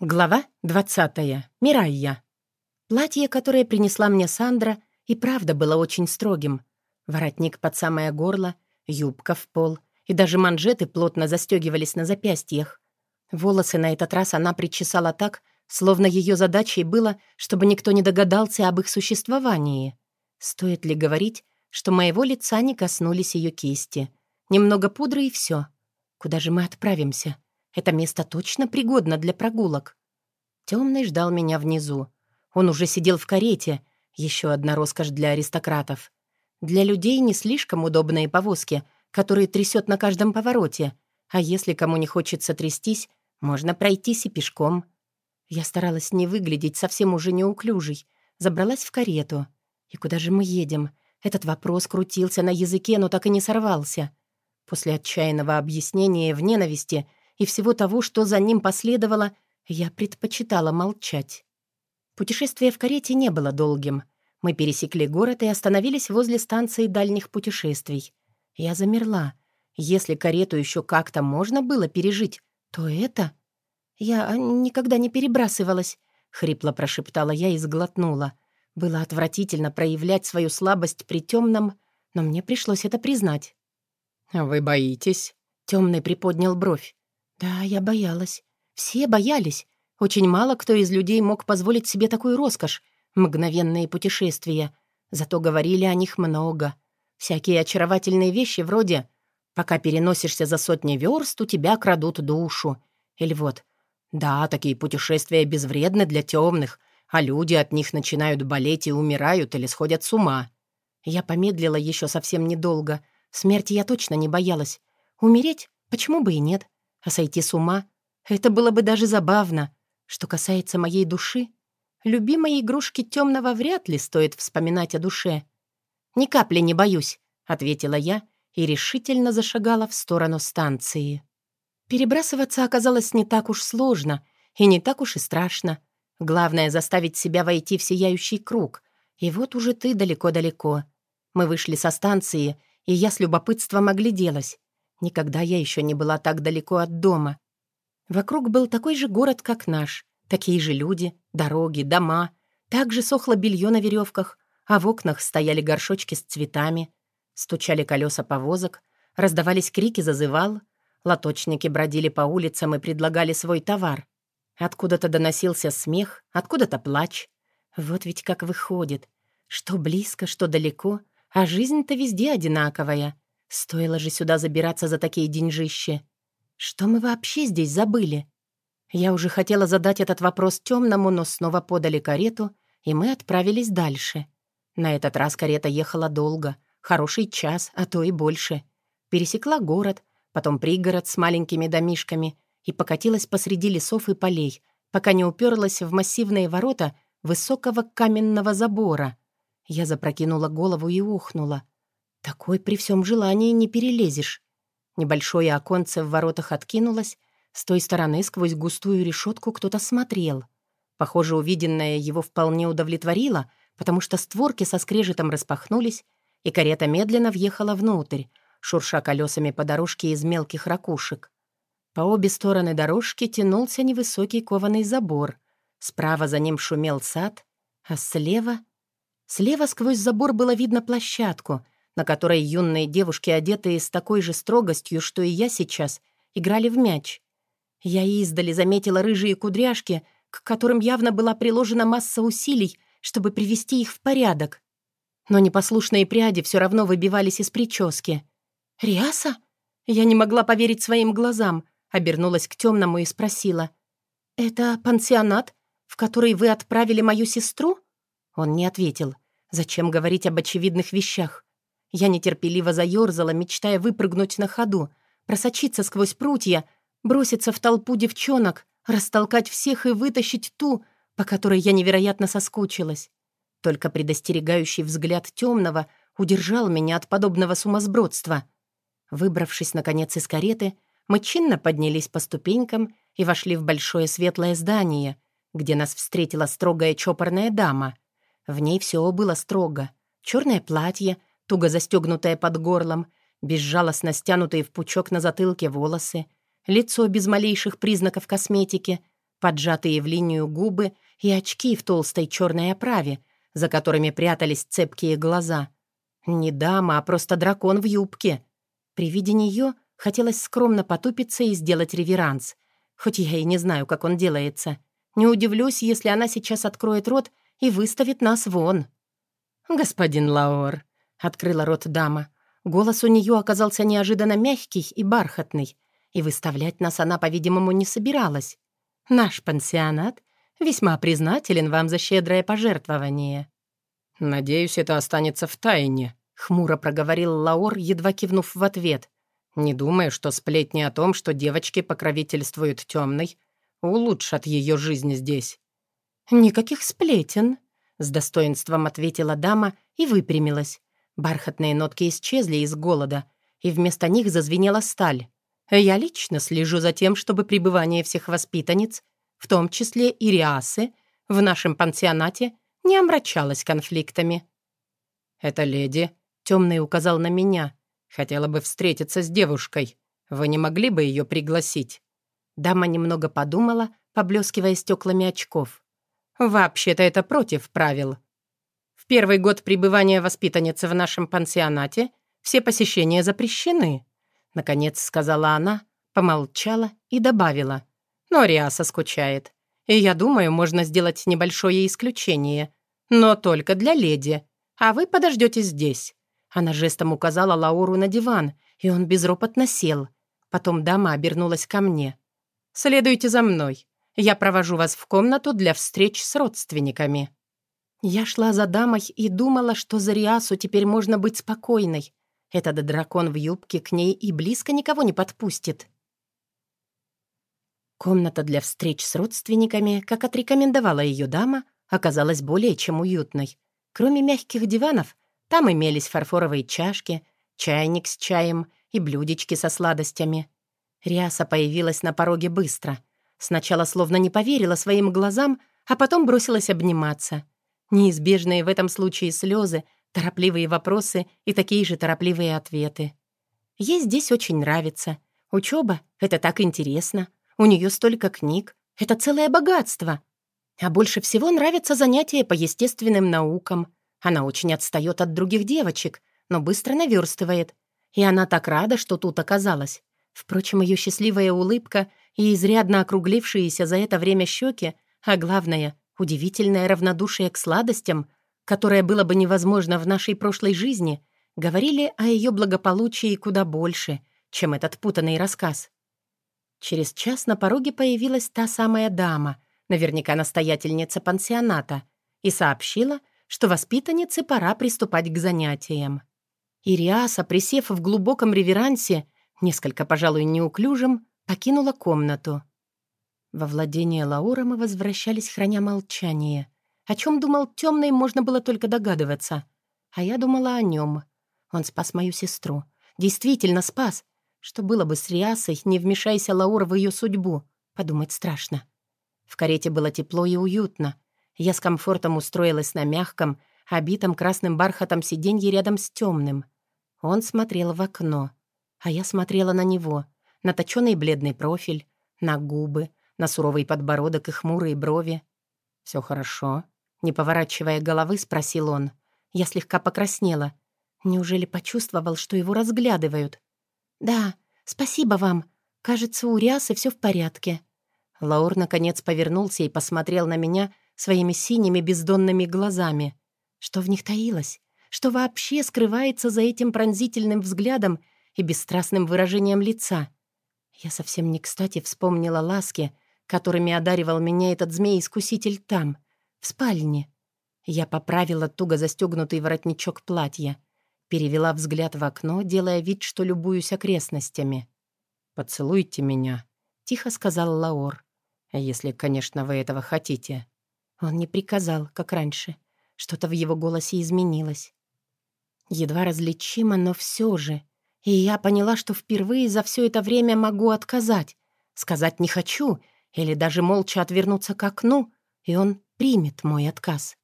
Глава 20. Мирайя. Платье, которое принесла мне Сандра, и правда было очень строгим. Воротник под самое горло, юбка в пол, и даже манжеты плотно застегивались на запястьях. Волосы на этот раз она причесала так, словно ее задачей было, чтобы никто не догадался об их существовании. Стоит ли говорить, что моего лица не коснулись ее кисти? Немного пудры и все. Куда же мы отправимся? Это место точно пригодно для прогулок. Темный ждал меня внизу. Он уже сидел в карете. Еще одна роскошь для аристократов. Для людей не слишком удобные повозки, которые трясет на каждом повороте. А если кому не хочется трястись, можно пройтись и пешком. Я старалась не выглядеть совсем уже неуклюжей. Забралась в карету. И куда же мы едем? Этот вопрос крутился на языке, но так и не сорвался. После отчаянного объяснения в ненависти и всего того, что за ним последовало, я предпочитала молчать. Путешествие в карете не было долгим. Мы пересекли город и остановились возле станции дальних путешествий. Я замерла. Если карету еще как-то можно было пережить, то это... Я никогда не перебрасывалась, — хрипло прошептала я и сглотнула. Было отвратительно проявлять свою слабость при темном, но мне пришлось это признать. «Вы боитесь?» Темный приподнял бровь. Да, я боялась. Все боялись. Очень мало кто из людей мог позволить себе такую роскошь — мгновенные путешествия. Зато говорили о них много. Всякие очаровательные вещи вроде «пока переносишься за сотни верст, у тебя крадут душу». Или вот «да, такие путешествия безвредны для темных, а люди от них начинают болеть и умирают или сходят с ума». Я помедлила еще совсем недолго. Смерти я точно не боялась. Умереть? Почему бы и нет? А сойти с ума — это было бы даже забавно. Что касается моей души, любимой игрушки темного вряд ли стоит вспоминать о душе. «Ни капли не боюсь», — ответила я и решительно зашагала в сторону станции. Перебрасываться оказалось не так уж сложно и не так уж и страшно. Главное — заставить себя войти в сияющий круг. И вот уже ты далеко-далеко. Мы вышли со станции, и я с любопытством огляделась. Никогда я еще не была так далеко от дома. Вокруг был такой же город, как наш. Такие же люди, дороги, дома. Также сохло белье на веревках, а в окнах стояли горшочки с цветами. Стучали колеса повозок, раздавались крики зазывал. Лоточники бродили по улицам и предлагали свой товар. Откуда-то доносился смех, откуда-то плач. Вот ведь как выходит. Что близко, что далеко, а жизнь-то везде одинаковая — Стоило же сюда забираться за такие деньжищи. Что мы вообще здесь забыли? Я уже хотела задать этот вопрос темному, но снова подали карету, и мы отправились дальше. На этот раз карета ехала долго, хороший час, а то и больше. Пересекла город, потом пригород с маленькими домишками и покатилась посреди лесов и полей, пока не уперлась в массивные ворота высокого каменного забора. Я запрокинула голову и ухнула — такой при всем желании не перелезешь. Небольшое оконце в воротах откинулось, с той стороны сквозь густую решетку кто-то смотрел. Похоже, увиденное его вполне удовлетворило, потому что створки со скрежетом распахнулись, и карета медленно въехала внутрь, шурша колесами по дорожке из мелких ракушек. По обе стороны дорожки тянулся невысокий кованый забор. Справа за ним шумел сад, а слева... Слева сквозь забор было видно площадку — на которой юные девушки, одетые с такой же строгостью, что и я сейчас, играли в мяч. Я издали заметила рыжие кудряшки, к которым явно была приложена масса усилий, чтобы привести их в порядок. Но непослушные пряди все равно выбивались из прически. «Риаса?» Я не могла поверить своим глазам, обернулась к темному и спросила. «Это пансионат, в который вы отправили мою сестру?» Он не ответил. «Зачем говорить об очевидных вещах? Я нетерпеливо заёрзала, мечтая выпрыгнуть на ходу, просочиться сквозь прутья, броситься в толпу девчонок, растолкать всех и вытащить ту, по которой я невероятно соскучилась. Только предостерегающий взгляд темного удержал меня от подобного сумасбродства. Выбравшись, наконец, из кареты, мы чинно поднялись по ступенькам и вошли в большое светлое здание, где нас встретила строгая чопорная дама. В ней все было строго. Черное платье, туго застегнутая под горлом, безжалостно стянутые в пучок на затылке волосы, лицо без малейших признаков косметики, поджатые в линию губы и очки в толстой черной оправе, за которыми прятались цепкие глаза. Не дама, а просто дракон в юбке. При виде нее хотелось скромно потупиться и сделать реверанс, хоть я и не знаю, как он делается. Не удивлюсь, если она сейчас откроет рот и выставит нас вон. «Господин Лаор», — открыла рот дама. Голос у нее оказался неожиданно мягкий и бархатный, и выставлять нас она, по-видимому, не собиралась. «Наш пансионат весьма признателен вам за щедрое пожертвование». «Надеюсь, это останется в тайне», — хмуро проговорил Лаор, едва кивнув в ответ. «Не думаю, что сплетни о том, что девочки покровительствуют темной, улучшат ее жизнь здесь». «Никаких сплетен», — с достоинством ответила дама и выпрямилась. Бархатные нотки исчезли из голода, и вместо них зазвенела сталь. «Я лично слежу за тем, чтобы пребывание всех воспитанниц, в том числе и Риасы, в нашем пансионате не омрачалось конфликтами». «Эта леди», — темный указал на меня, — «хотела бы встретиться с девушкой. Вы не могли бы ее пригласить?» Дама немного подумала, поблескивая стеклами очков. «Вообще-то это против правил. Первый год пребывания воспитанницы в нашем пансионате все посещения запрещены», — наконец сказала она, помолчала и добавила. «Но Риаса скучает, и я думаю, можно сделать небольшое исключение, но только для леди, а вы подождете здесь». Она жестом указала Лауру на диван, и он безропотно сел. Потом дама обернулась ко мне. «Следуйте за мной. Я провожу вас в комнату для встреч с родственниками». Я шла за дамой и думала, что за Риасу теперь можно быть спокойной. Этот дракон в юбке к ней и близко никого не подпустит. Комната для встреч с родственниками, как отрекомендовала ее дама, оказалась более чем уютной. Кроме мягких диванов, там имелись фарфоровые чашки, чайник с чаем и блюдечки со сладостями. Риаса появилась на пороге быстро. Сначала словно не поверила своим глазам, а потом бросилась обниматься — Неизбежные в этом случае слезы, торопливые вопросы и такие же торопливые ответы. Ей здесь очень нравится. Учеба — это так интересно. У нее столько книг. Это целое богатство. А больше всего нравятся занятия по естественным наукам. Она очень отстает от других девочек, но быстро наверстывает. И она так рада, что тут оказалась. Впрочем, ее счастливая улыбка и изрядно округлившиеся за это время щеки, а главное, Удивительное равнодушие к сладостям, которое было бы невозможно в нашей прошлой жизни, говорили о ее благополучии куда больше, чем этот путанный рассказ. Через час на пороге появилась та самая дама, наверняка настоятельница пансионата, и сообщила, что воспитаннице пора приступать к занятиям. Ириаса, присев в глубоком реверансе, несколько, пожалуй, неуклюжим, покинула комнату. Во владение Лаура мы возвращались, храня молчание. О чем думал темный, можно было только догадываться. А я думала о нем. Он спас мою сестру. Действительно спас. Что было бы с Риасой, не вмешайся Лаура в ее судьбу. Подумать страшно. В карете было тепло и уютно. Я с комфортом устроилась на мягком, обитом красным бархатом сиденье рядом с темным. Он смотрел в окно, а я смотрела на него, на точёный бледный профиль, на губы, на суровый подбородок и хмурые брови. «Все хорошо?» Не поворачивая головы, спросил он. Я слегка покраснела. Неужели почувствовал, что его разглядывают? «Да, спасибо вам. Кажется, у Риасы все в порядке». Лаур, наконец, повернулся и посмотрел на меня своими синими бездонными глазами. Что в них таилось? Что вообще скрывается за этим пронзительным взглядом и бесстрастным выражением лица? Я совсем не кстати вспомнила ласки, которыми одаривал меня этот змей-искуситель там, в спальне. Я поправила туго застегнутый воротничок платья, перевела взгляд в окно, делая вид, что любуюсь окрестностями. «Поцелуйте меня», — тихо сказал Лаор. «Если, конечно, вы этого хотите». Он не приказал, как раньше. Что-то в его голосе изменилось. Едва различимо, но все же. И я поняла, что впервые за все это время могу отказать. Сказать «не хочу» или даже молча отвернуться к окну, и он примет мой отказ.